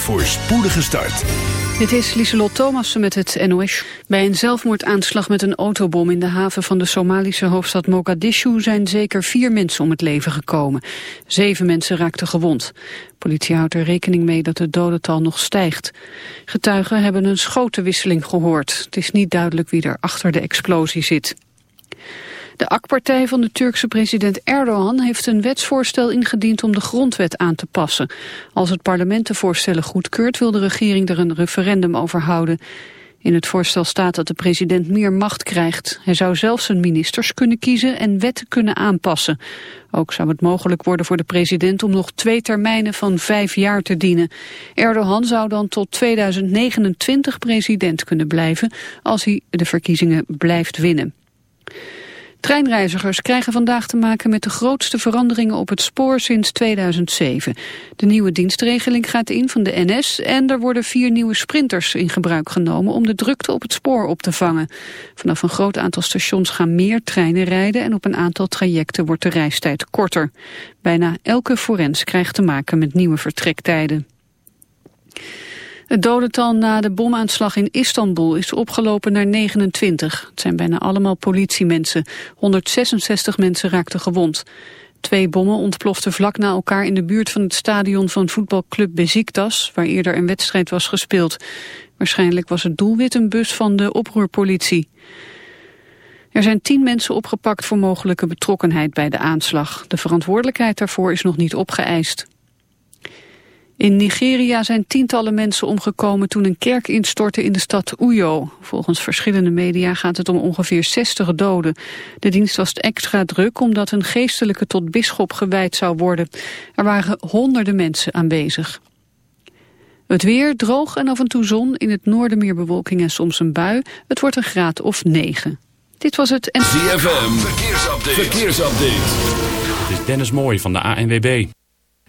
voor spoedige start. Dit is Lieselot Thomassen met het NOS. Bij een zelfmoordaanslag met een autobom in de haven van de Somalische hoofdstad Mogadishu zijn zeker vier mensen om het leven gekomen. Zeven mensen raakten gewond. Politie houdt er rekening mee dat het dodental nog stijgt. Getuigen hebben een schotenwisseling gehoord. Het is niet duidelijk wie er achter de explosie zit. De AK-partij van de Turkse president Erdogan heeft een wetsvoorstel ingediend om de grondwet aan te passen. Als het parlement de voorstellen goedkeurt wil de regering er een referendum over houden. In het voorstel staat dat de president meer macht krijgt. Hij zou zelfs zijn ministers kunnen kiezen en wetten kunnen aanpassen. Ook zou het mogelijk worden voor de president om nog twee termijnen van vijf jaar te dienen. Erdogan zou dan tot 2029 president kunnen blijven als hij de verkiezingen blijft winnen. Treinreizigers krijgen vandaag te maken met de grootste veranderingen op het spoor sinds 2007. De nieuwe dienstregeling gaat in van de NS en er worden vier nieuwe sprinters in gebruik genomen om de drukte op het spoor op te vangen. Vanaf een groot aantal stations gaan meer treinen rijden en op een aantal trajecten wordt de reistijd korter. Bijna elke forens krijgt te maken met nieuwe vertrektijden. Het dodental na de bomaanslag in Istanbul is opgelopen naar 29. Het zijn bijna allemaal politiemensen. 166 mensen raakten gewond. Twee bommen ontploften vlak na elkaar in de buurt van het stadion van voetbalclub Beziktas, waar eerder een wedstrijd was gespeeld. Waarschijnlijk was het doelwit een bus van de oproerpolitie. Er zijn tien mensen opgepakt voor mogelijke betrokkenheid bij de aanslag. De verantwoordelijkheid daarvoor is nog niet opgeëist. In Nigeria zijn tientallen mensen omgekomen toen een kerk instortte in de stad Uyo. Volgens verschillende media gaat het om ongeveer 60 doden. De dienst was extra druk omdat een geestelijke tot bisschop gewijd zou worden. Er waren honderden mensen aanwezig. Het weer droog en af en toe zon. In het noorden meer bewolking en soms een bui. Het wordt een graad of 9. Dit was het... En... ZFM, verkeersupdate. verkeersupdate. Dit is Dennis Mooij van de ANWB.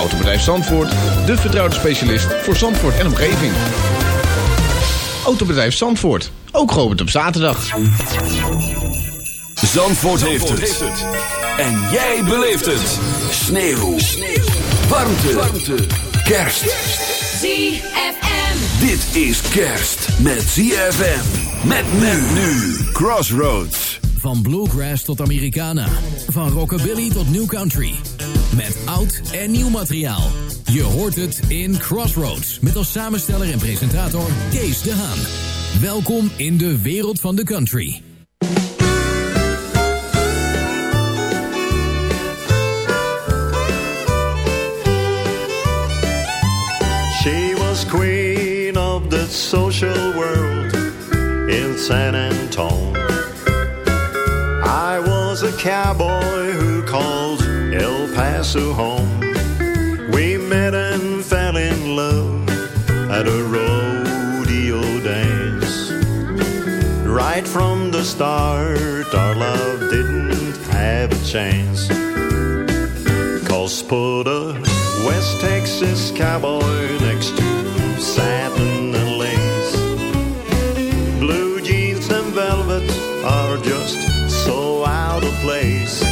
Autobedrijf Zandvoort, de vertrouwde specialist voor Zandvoort en omgeving. Autobedrijf Zandvoort, ook geopend op zaterdag. Zandvoort, heeft, het. En jij beleeft het. Sneeuw. Sneeuw. Warmte. Warmte. Kerst. ZFM. Dit is kerst met ZFM. Met men nu. Crossroads. Van bluegrass tot Americana. Van rockabilly tot new country. Met oud en nieuw materiaal. Je hoort het in Crossroads. Met als samensteller en presentator Kees de Haan. Welkom in de wereld van de country. She was queen of the social world in San Antone. I was a cowboy who called El Paso home. We met and fell in love at a rodeo dance. Right from the start, our love didn't have a chance. Cause put a West Texas cowboy next to satin and lace. Blue jeans and velvet are just so out of place.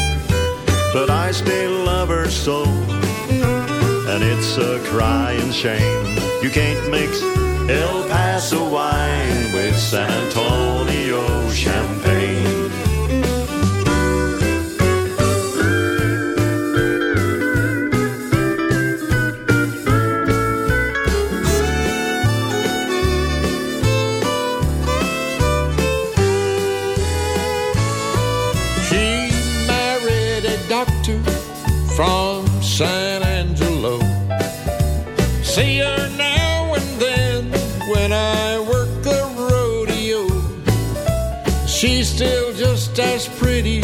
But I still love her so, and it's a crying shame. You can't mix El Paso wine with San Antonio champagne. See her now and then when I work the rodeo. She's still just as pretty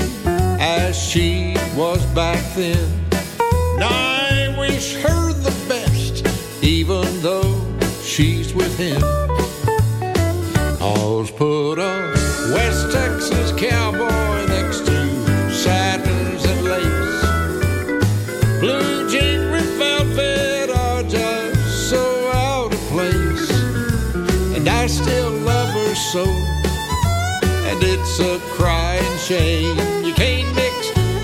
as she was back then. I wish her the best, even though she's with him. All's put a so. And it's a crying shame. You can't mix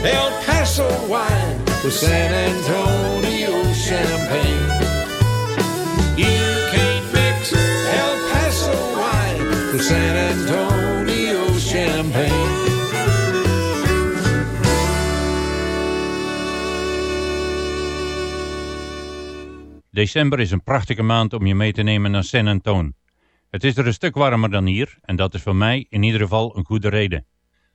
El Paso wine with San Antonio champagne. You can't mix El Paso wine with San Antonio champagne. December is een prachtige maand om je mee te nemen naar San Antone. Het is er een stuk warmer dan hier en dat is voor mij in ieder geval een goede reden.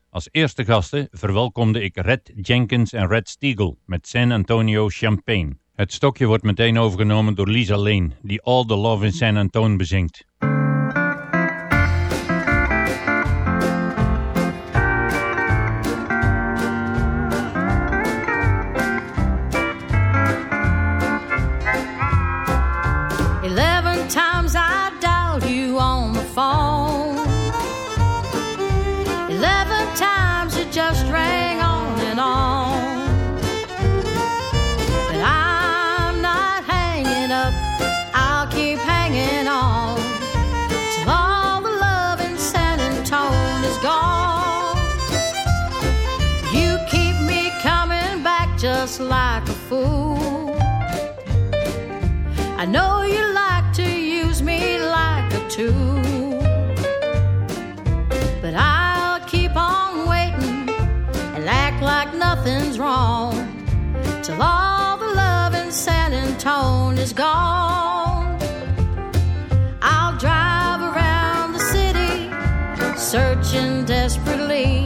Als eerste gasten verwelkomde ik Red Jenkins en Red Steagle met San Antonio Champagne. Het stokje wordt meteen overgenomen door Lisa Lane, die All the Love in San Antone bezingt. Phone. Eleven times it just rang on and on. But I'm not hanging up, I'll keep hanging on. Till all the love in San Antone is gone. You keep me coming back just like a fool. I know you like to use me like a tool. Nothing's wrong till all the love in San Antone is gone. I'll drive around the city searching desperately.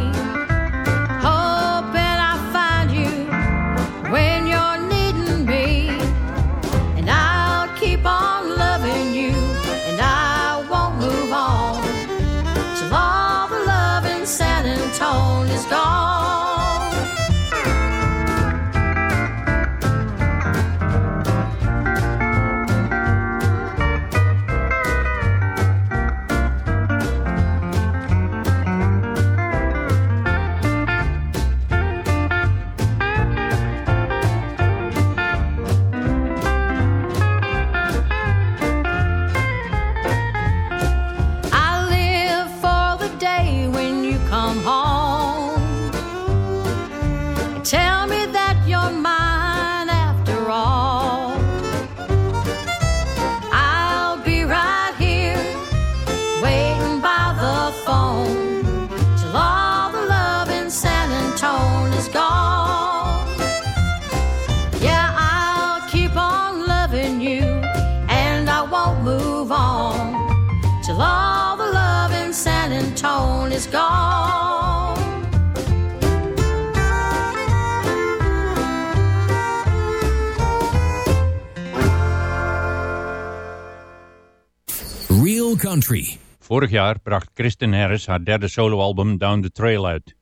Country. Vorig jaar bracht Kristen Harris haar derde soloalbum Down the Trail uit.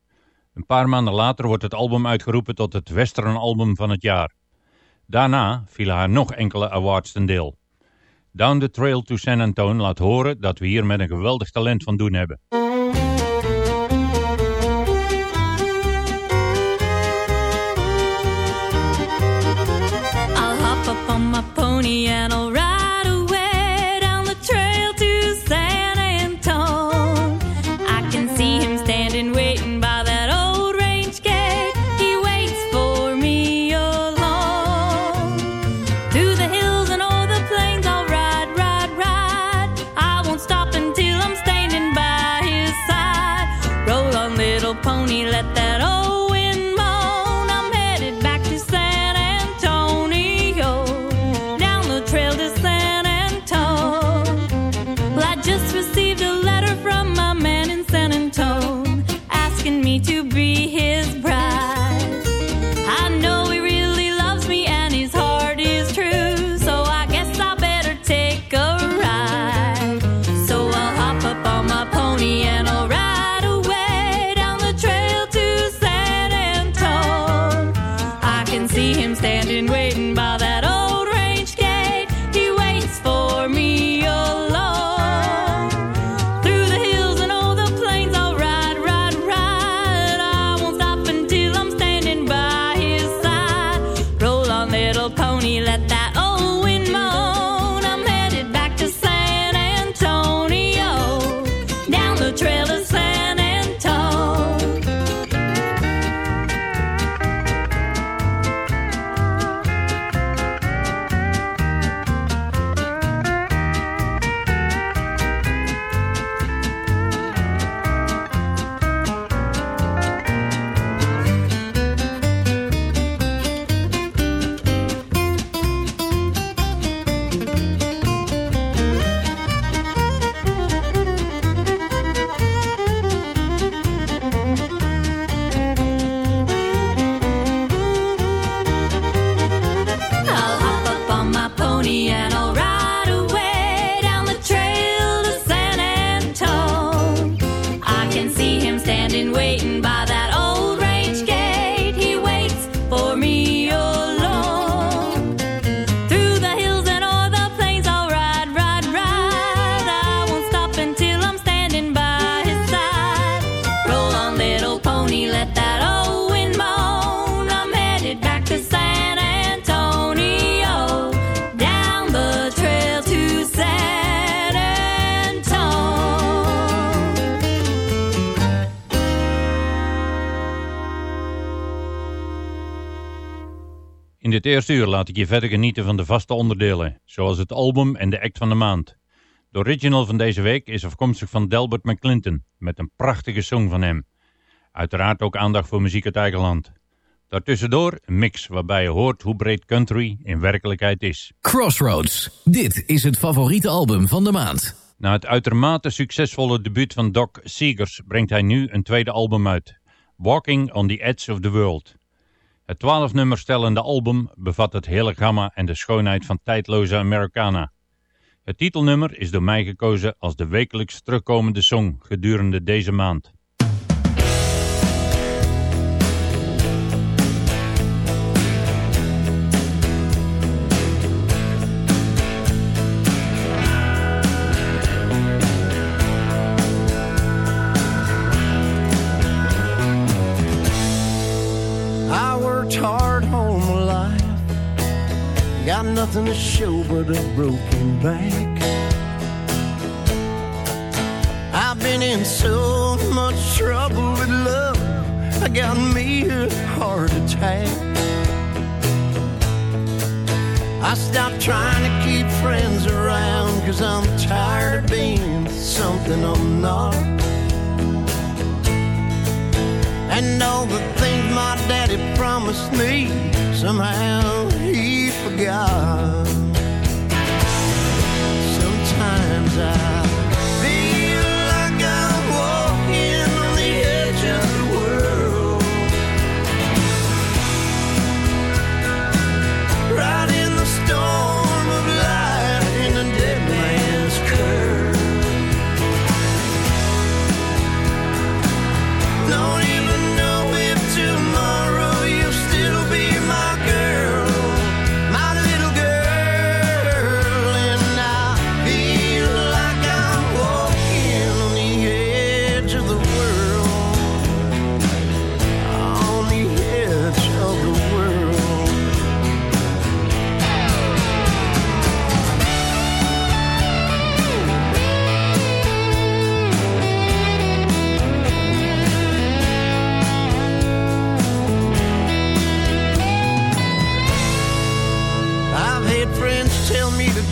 Een paar maanden later wordt het album uitgeroepen tot het Western album van het jaar. Daarna vielen haar nog enkele awards ten deel. Down the Trail to San Antone laat horen dat we hier met een geweldig talent van doen hebben. Eerste uur laat ik je verder genieten van de vaste onderdelen, zoals het album en de act van de maand. De original van deze week is afkomstig van Delbert McClinton, met een prachtige song van hem. Uiteraard ook aandacht voor muziek uit eigen land. Daartussendoor een mix waarbij je hoort hoe breed country in werkelijkheid is. Crossroads. Dit is het favoriete album van de maand. Na het uitermate succesvolle debuut van Doc Seegers brengt hij nu een tweede album uit. Walking on the Edge of the World. Het twaalf album bevat het hele gamma en de schoonheid van tijdloze Americana. Het titelnummer is door mij gekozen als de wekelijks terugkomende song gedurende deze maand. Nothing to show but a broken back. I've been in so much trouble with love. I got me a heart attack. I stopped trying to keep friends around cause I'm tired of being something I'm not. And all the things my daddy promised me, somehow he forgot. Sometimes I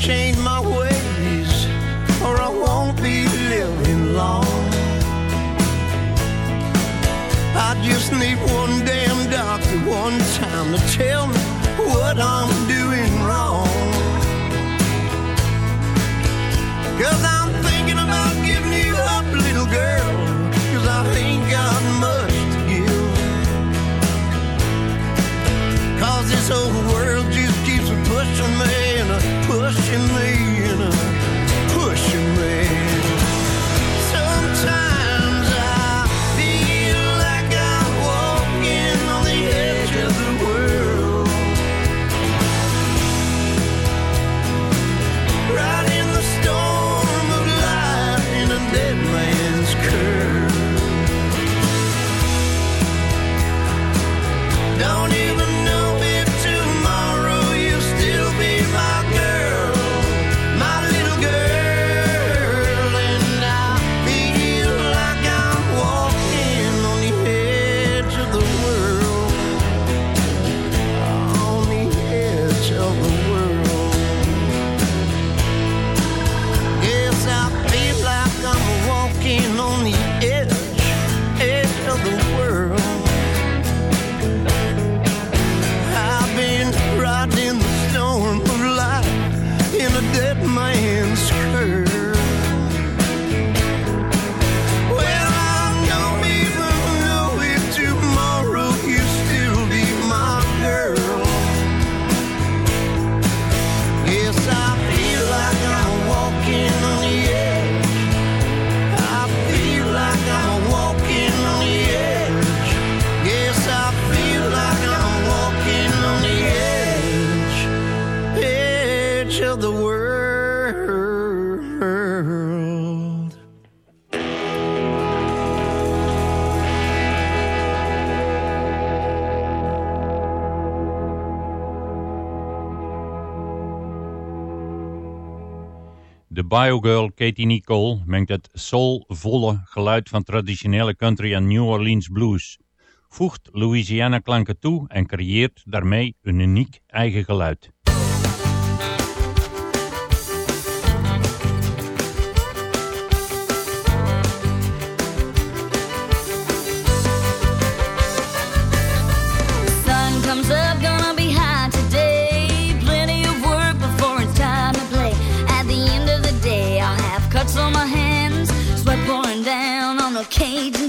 change my ways, Biogirl Katie Nicole mengt het soulvolle geluid van traditionele country en New Orleans blues, voegt Louisiana klanken toe en creëert daarmee een uniek eigen geluid. cages.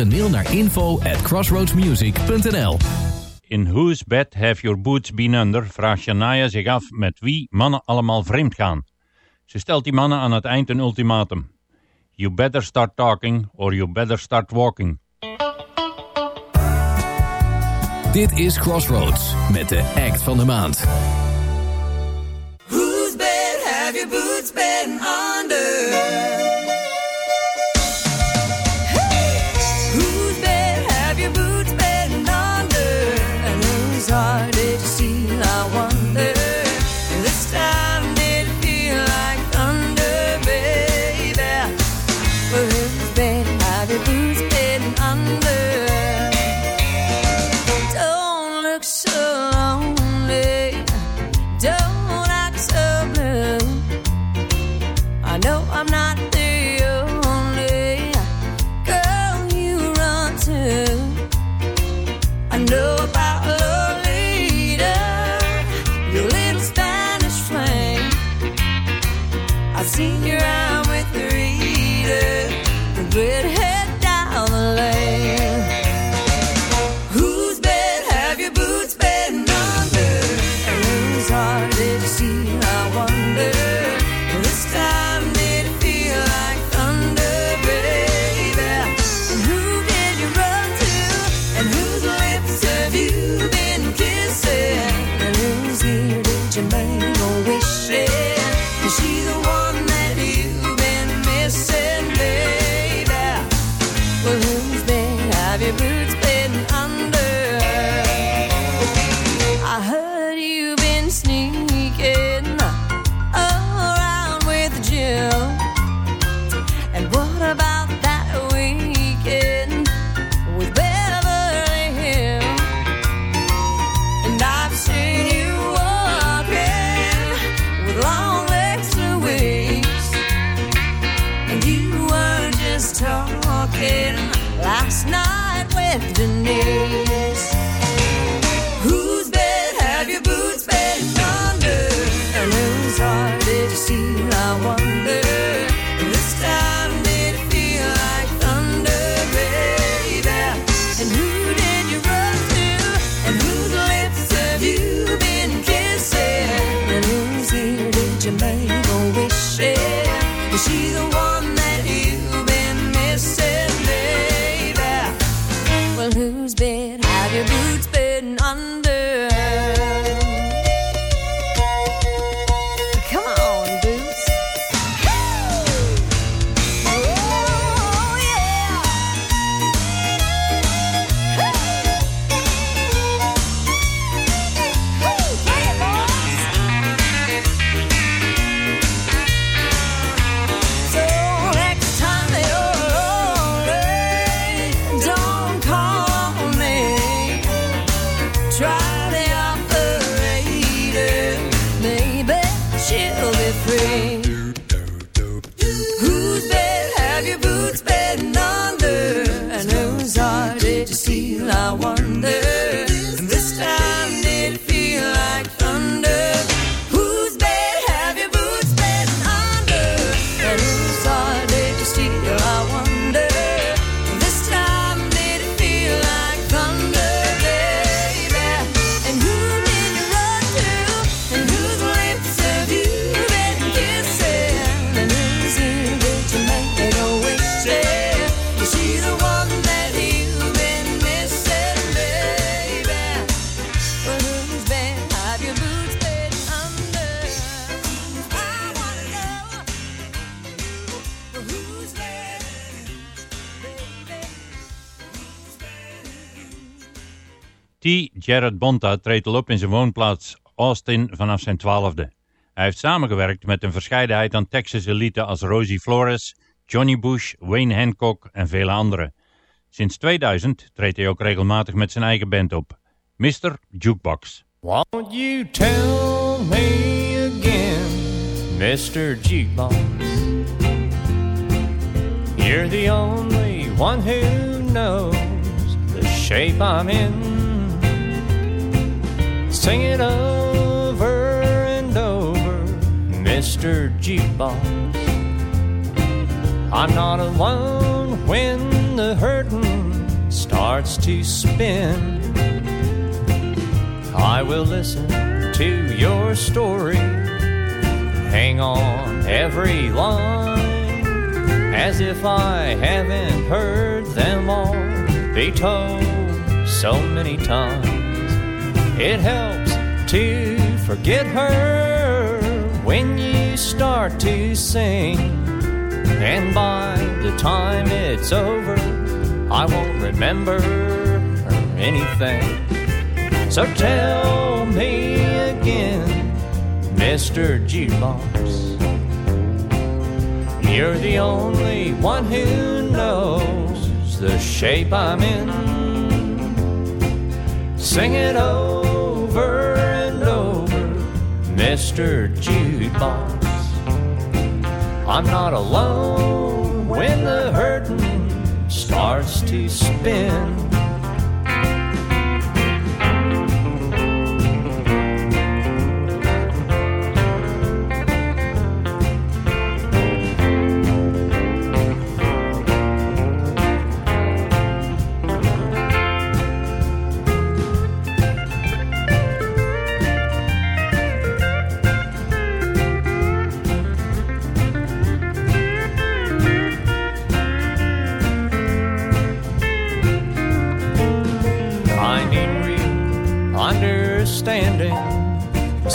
een naar info at crossroadsmusic.nl In whose bed have your boots been under? vraagt Shania zich af met wie mannen allemaal vreemd gaan. Ze stelt die mannen aan het eind een ultimatum. You better start talking or you better start walking. Dit is Crossroads met de act van de maand. Last night with Denise. Jared Bonta treedt al op in zijn woonplaats Austin vanaf zijn twaalfde. Hij heeft samengewerkt met een verscheidenheid aan Texas elite als Rosie Flores, Johnny Bush, Wayne Hancock en vele anderen. Sinds 2000 treedt hij ook regelmatig met zijn eigen band op. Mr. Jukebox. Won't you tell me again, Mr. Jukebox? You're the only one who knows the shape I'm in. Sing it over and over, Mr. Jukebox. I'm not alone when the hurting starts to spin. I will listen to your story. Hang on every line as if I haven't heard them all be told so many times. It helps to forget her when you start to sing. And by the time it's over, I won't remember anything. So tell me again, Mr. Jukebox. You're the only one who knows the shape I'm in. Sing it over Mr. Jukebox. I'm not alone when the hurting starts to spin.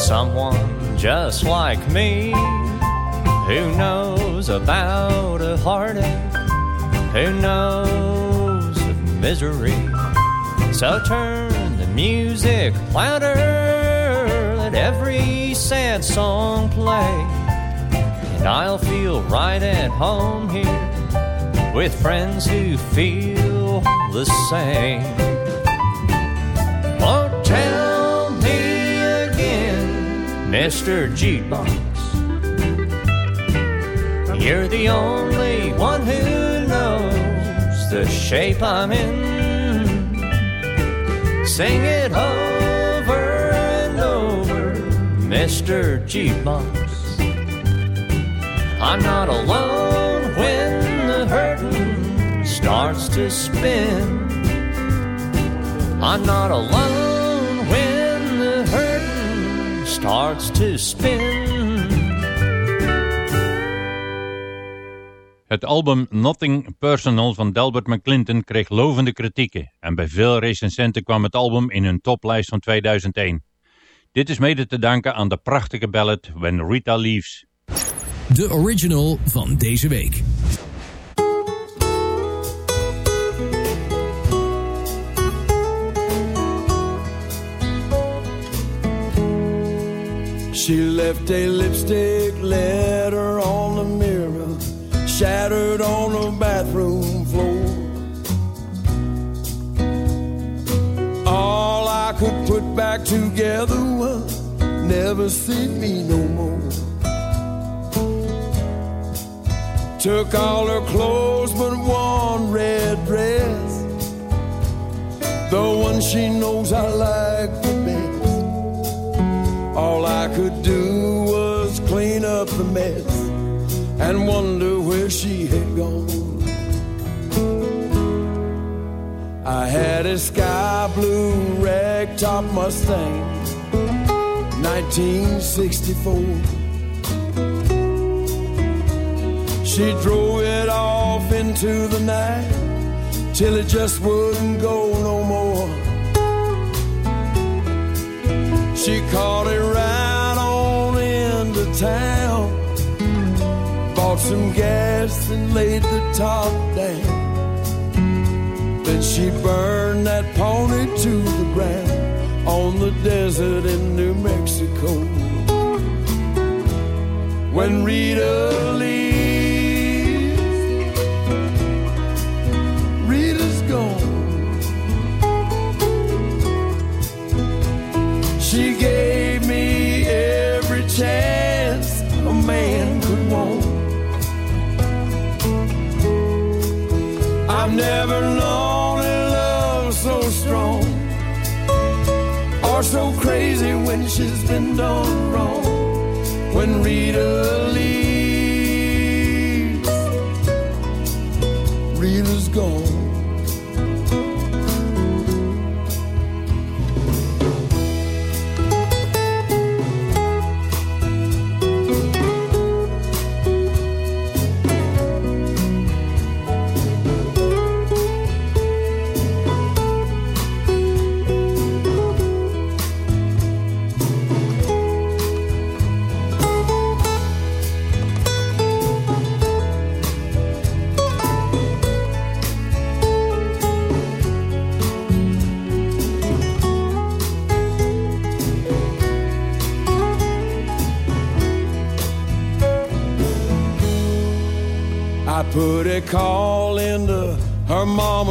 Someone just like me who knows about a heartache, who knows of misery. So turn the music louder, let every sad song play, and I'll feel right at home here with friends who feel the same. Mr. Jukebox. You're the only one who knows the shape I'm in. Sing it over and over, Mr. Jukebox. I'm not alone when the hurting starts to spin. I'm not alone starts to spin. Het album Nothing Personal van Delbert McClinton kreeg lovende kritieken en bij veel recensenten kwam het album in hun toplijst van 2001. Dit is mede te danken aan de prachtige ballad When Rita Leaves. De original van deze week. She left a lipstick letter on the mirror, shattered on the bathroom floor. All I could put back together was never see me no more. Took all her clothes but one red dress, the one she knows I like I could do was clean up the mess and wonder where she had gone. I had a sky blue ragtop Mustang, 1964. She drove it off into the night till it just wouldn't go no more. She caught it right some gas and laid the top down. Then she burned that pony to the ground on the desert in New Mexico. When Rita leaves, Rita's gone. She gave or so crazy when she's been done wrong. When Rita leaves,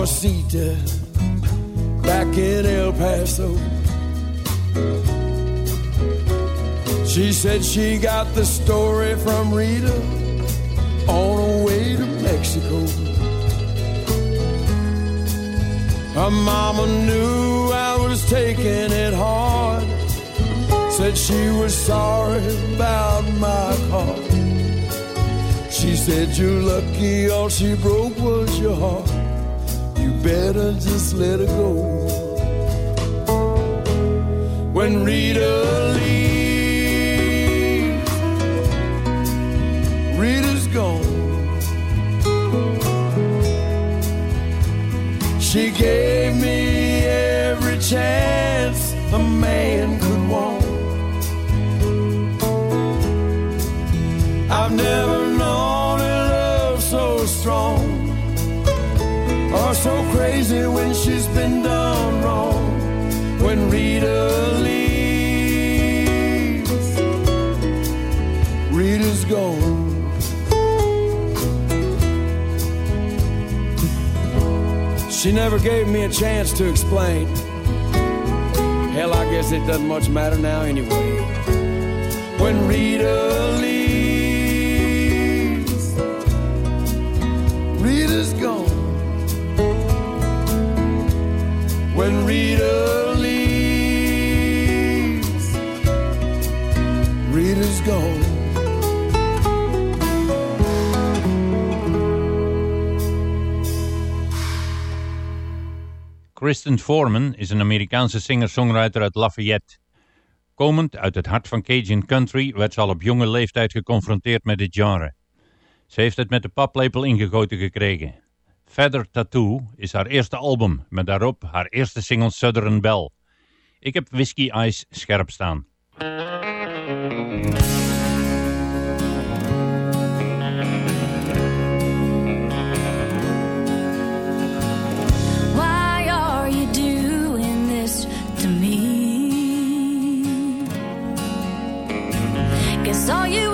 her mama Sita back in El Paso. She said she got the story from Rita on her way to Mexico. Her mama knew I was taking it hard. Said she was sorry about my car. She said you're lucky all she broke was your heart. Better just let her go. When Rita leaves, Rita's gone. She gave me every chance a man so crazy when she's been done wrong. When Rita leaves, Rita's gone. She never gave me a chance to explain. Hell, I guess it doesn't much matter now anyway. When Rita leaves, when. Kristen Foreman is een Amerikaanse singer-songwriter uit Lafayette. Komend uit het hart van Cajun Country werd ze al op jonge leeftijd geconfronteerd met dit genre. Ze heeft het met de paplepel ingegoten gekregen. Feather Tattoo is haar eerste album, met daarop haar eerste single Southern Belle. Ik heb Whiskey Ice scherp staan. All you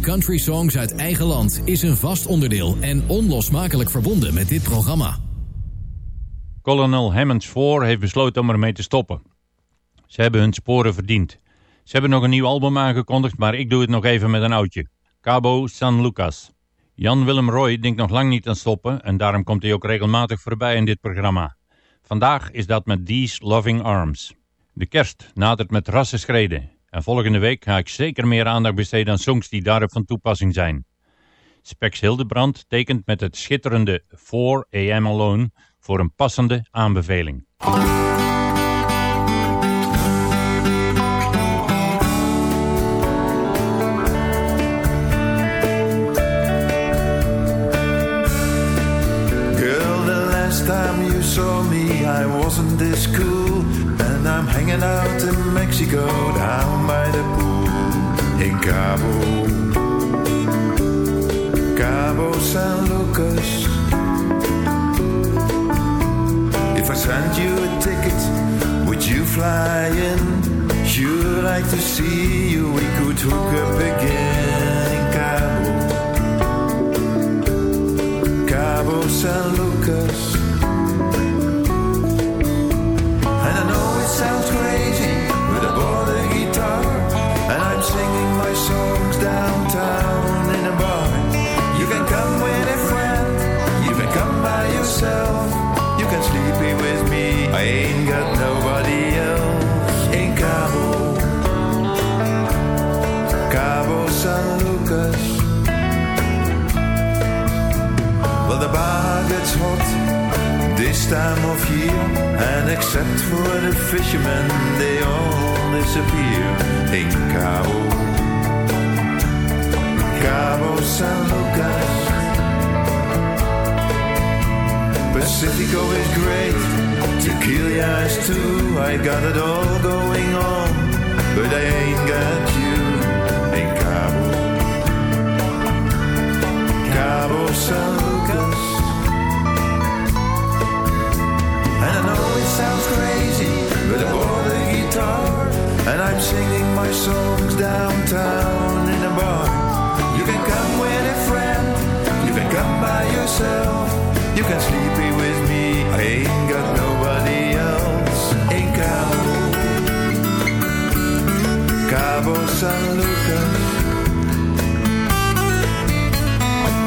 Country songs uit eigen land is een vast onderdeel en onlosmakelijk verbonden met dit programma. Colonel Hammonds 4 heeft besloten om ermee te stoppen. Ze hebben hun sporen verdiend. Ze hebben nog een nieuw album aangekondigd, maar ik doe het nog even met een oudje. Cabo San Lucas. Jan Willem Roy denkt nog lang niet aan stoppen en daarom komt hij ook regelmatig voorbij in dit programma. Vandaag is dat met These Loving Arms. De kerst nadert met rasse schreden en volgende week ga ik zeker meer aandacht besteden aan songs die daarop van toepassing zijn. Spex Hildebrand tekent met het schitterende 4 AM Alone voor een passende aanbeveling. Girl, the last time you saw me, I wasn't this cool. And I'm hanging out in Mexico, down by the pool in Cabo. Cabo San Lucas. If I sent you a ticket, would you fly in? Sure like to see you, we could hook up again in Cabo. Cabo San Lucas. Ain't got nobody else in Cabo. Cabo San Lucas. Well, the bar gets hot this time of year, and except for the fishermen, they all disappear in Cabo. Cabo San Lucas. Pacifico is great, tequila is too. I got it all going on, but I ain't got you in Cabo. Cabo San Lucas. And I know it sounds crazy, but I bought a guitar and I'm singing my songs downtown in a bar. You can come with a friend, you can come by yourself, you can sleep with me. I ain't Cabo San Lucas.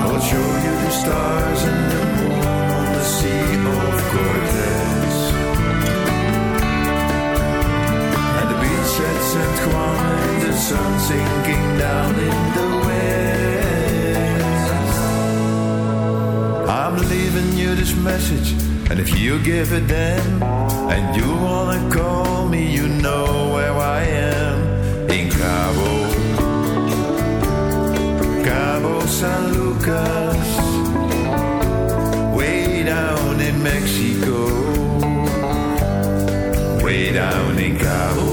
I'll show you the stars and the moon on the sea of Cortez. And the beach at San Juan and the sun sinking down in the west. I'm leaving you this message, and if you give a damn, and you wanna call me, you know where I am Cabo. Cabo San Lucas, way down in Mexico, way down in Cabo.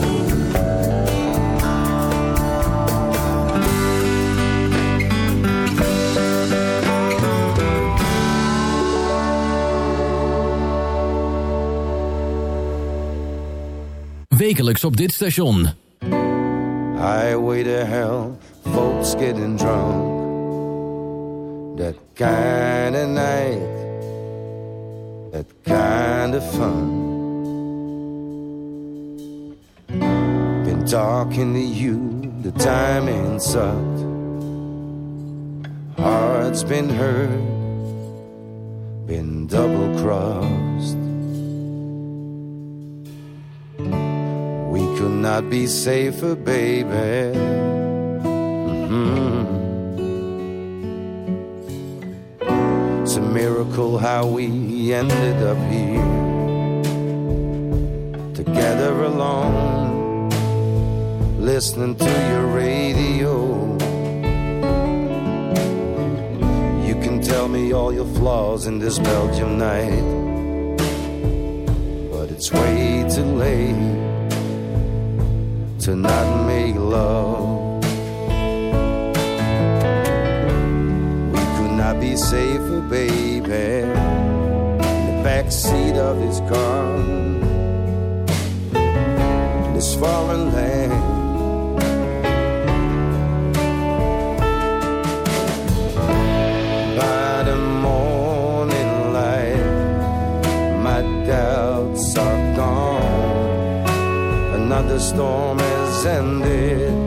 Wekelijks op dit station. Highway to hell, folks getting drunk. That kind of night, that kind of fun. Been talking to you, the timing sucked. Heart's been hurt, been double crossed. Could not be safer, baby. Mhm. It's a miracle how we ended up here. Together alone, listening to your radio. You can tell me all your flaws in this Belgium night, but it's way too late to not make love. We could not be safer, baby. In the back seat of his car, in this foreign land. Storm has ended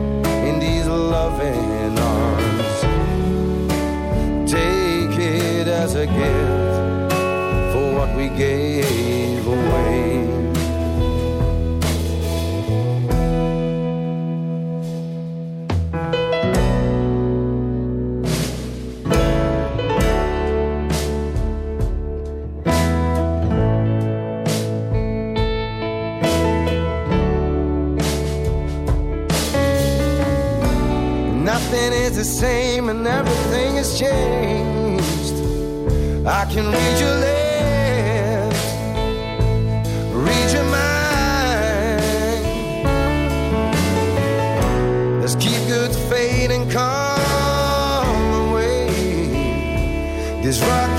the same and everything has changed. I can read your lips, read your mind. Let's keep good fade and calm away. This rock.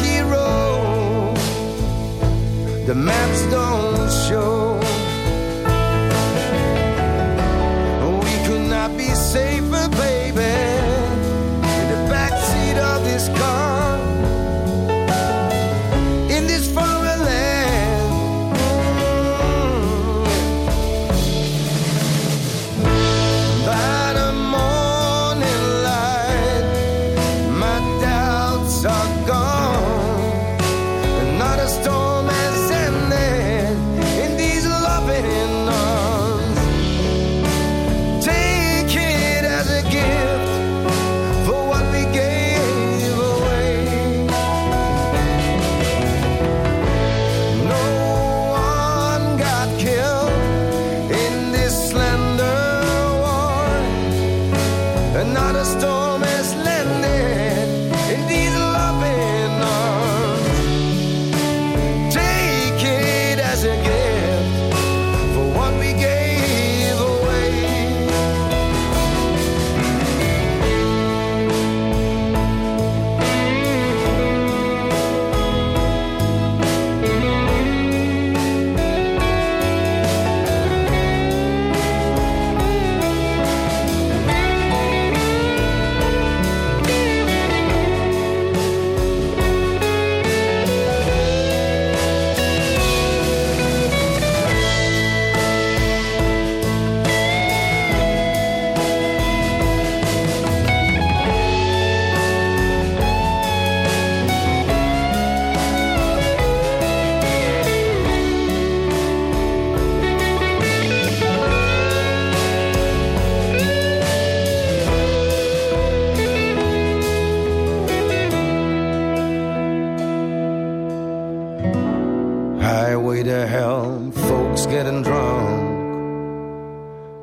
Highway to hell, folks getting drunk,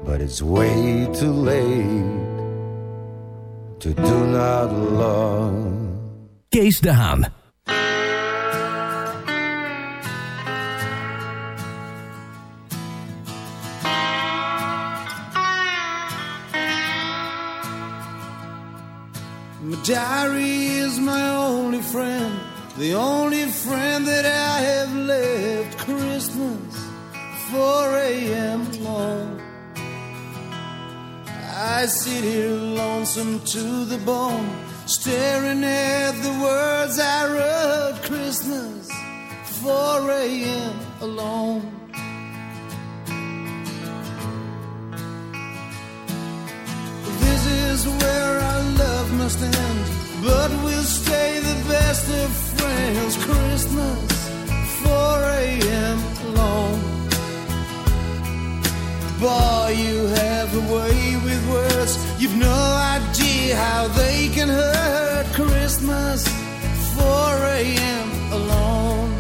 but it's way too late to do not love. Kees de Haan. My diary is my only friend, the only friend that I have left. Christmas, 4 a.m. alone. I sit here lonesome to the bone, staring at the words I wrote. Christmas, 4 a.m. alone. This is where our love must end, but we'll stay the best of friends. Christmas, 4 a.m. alone. Boy, you have a way with words. You've no idea how they can hurt. Christmas, 4 a.m. alone.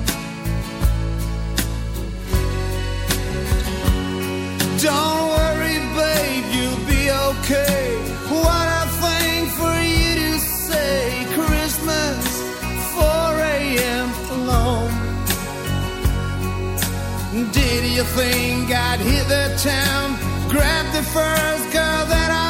Don't Think I'd hit the town? Grab the first girl that I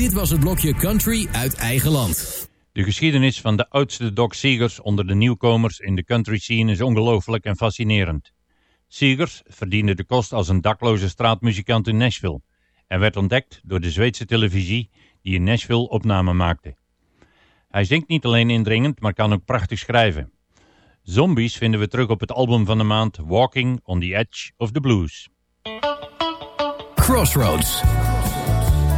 Dit was het blokje Country uit eigen land. De geschiedenis van de oudste Doc Seegers onder de nieuwkomers in de country scene is ongelooflijk en fascinerend. Seegers verdiende de kost als een dakloze straatmuzikant in Nashville en werd ontdekt door de Zweedse televisie die in Nashville opnamen maakte. Hij zingt niet alleen indringend, maar kan ook prachtig schrijven. Zombies vinden we terug op het album van de maand Walking on the Edge of the Blues. Crossroads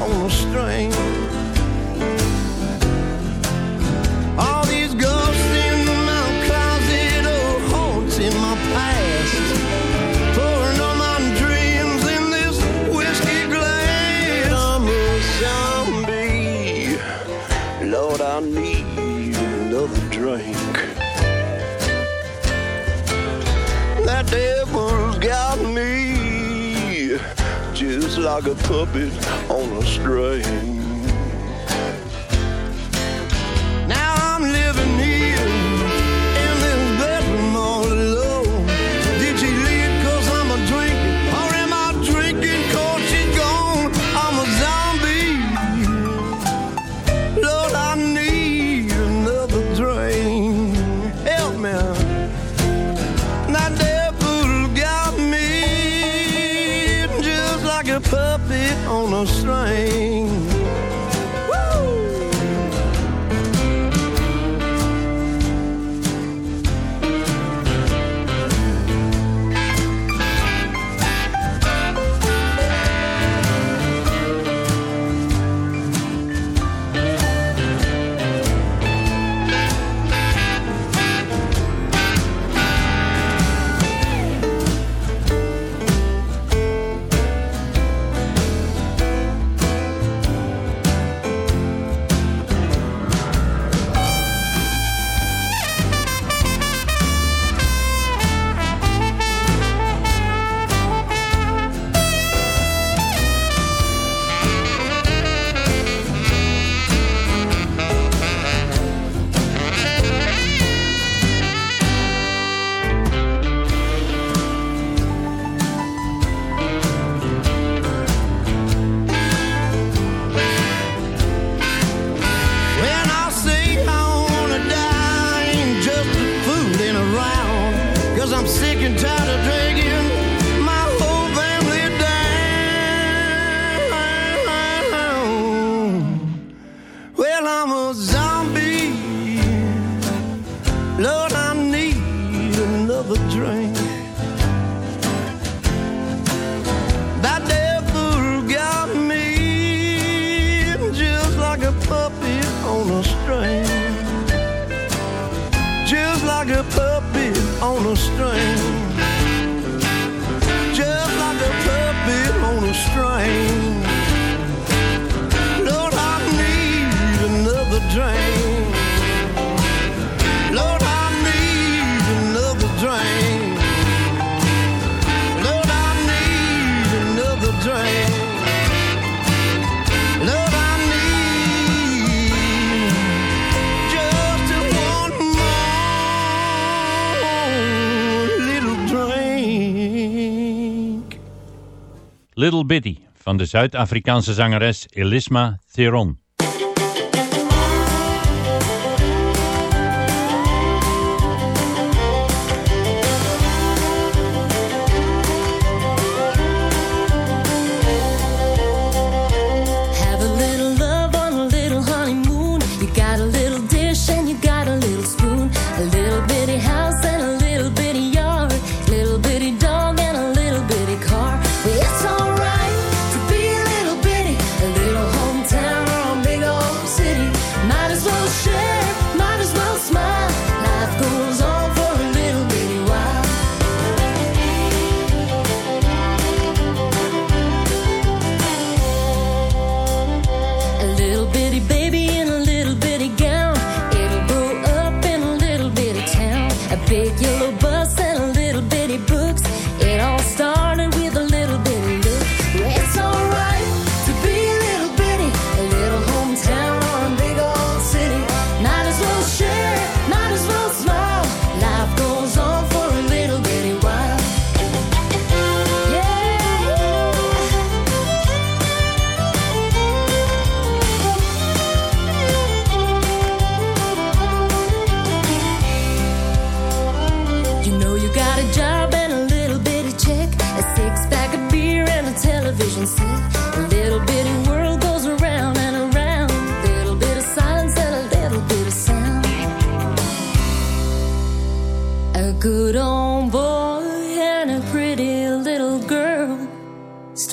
on a string. like a puppet on a string. Little Bitty van de Zuid-Afrikaanse zangeres Elisma Theron.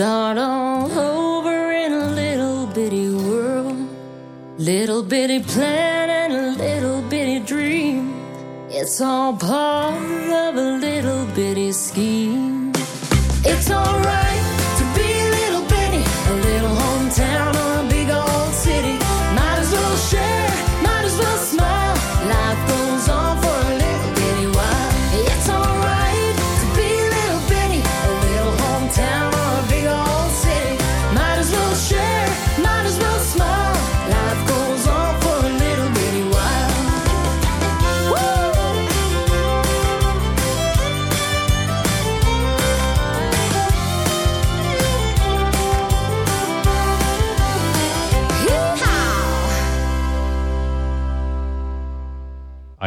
Start all over in a little bitty world. Little bitty plan and a little bitty dream. It's all part of a little bitty scheme. It's alright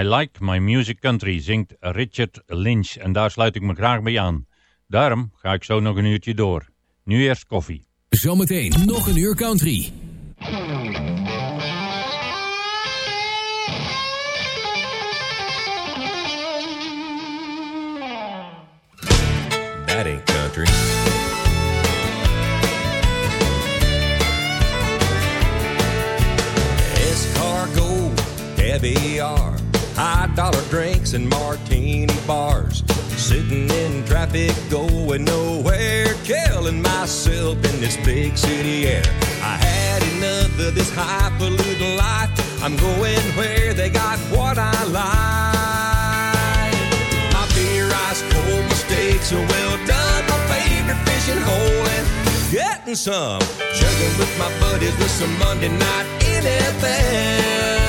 Like My Music Country zingt Richard Lynch en daar sluit ik me graag bij aan. Daarom ga ik zo nog een uurtje door. Nu eerst koffie. Zometeen nog een uur country. That ain't country. Escargot, caviar, high dollar drinks and martini bars. Sitting in traffic, going nowhere, killing myself in this big city air. I had enough of this highfalutin life. I'm going where they got what I like. My beer ice cold, my steaks are well done. My favorite fishing hole and getting some. Chugging with my buddies with some Monday night NFL.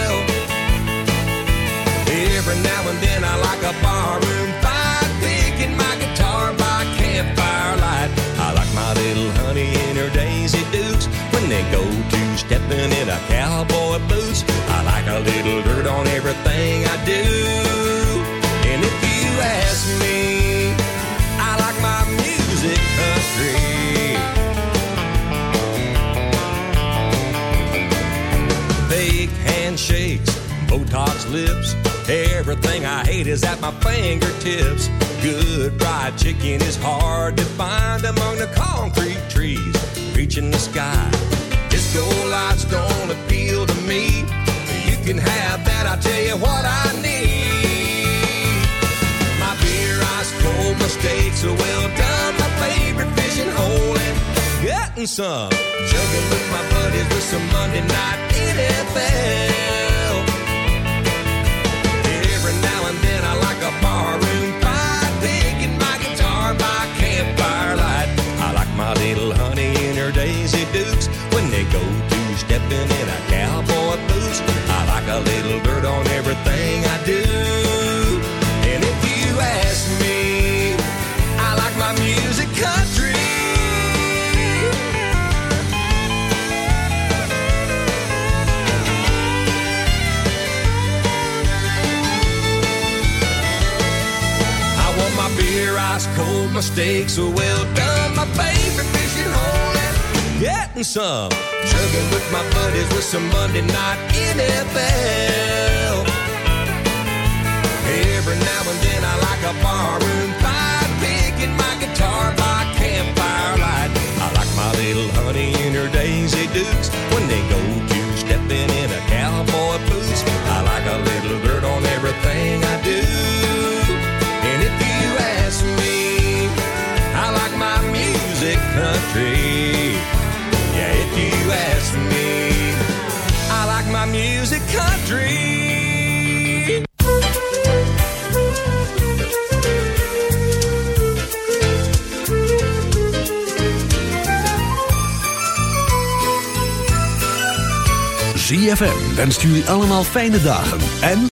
Every now and then I like a barroom fight, picking my guitar by campfire light. I like my little honey in her Daisy Dukes when they go to stepping in a cowboy boots. I like a little dirt on everything I do. And if you ask me, I like my music country. Fake handshakes, Botox lips. Everything I hate is at my fingertips. Good fried chicken is hard to find among the concrete trees reaching the sky. Disco lights don't appeal to me. You can have that, I tell you what I need. My beer ice cold, my steaks are well done. My favorite fishing hole and getting some. Jugging with my buddies with some Monday night NFL. Stepping in her daisy dukes When they go to steppin' in a cowboy boots. I like a little dirt on everything I do. Ice cold, my steaks so well done. My favorite fishing hole and getting some. Chugging with my buddies with some Monday night NFL. Every now and then I like a barroom fight, picking my guitar by campfire light. I like my little honey in her Daisy Dukes when they go to stepping in a cowboy boots. I like a little dirt on everything I do. You me, I like my music country. ZFM wenst jullie allemaal fijne dagen en...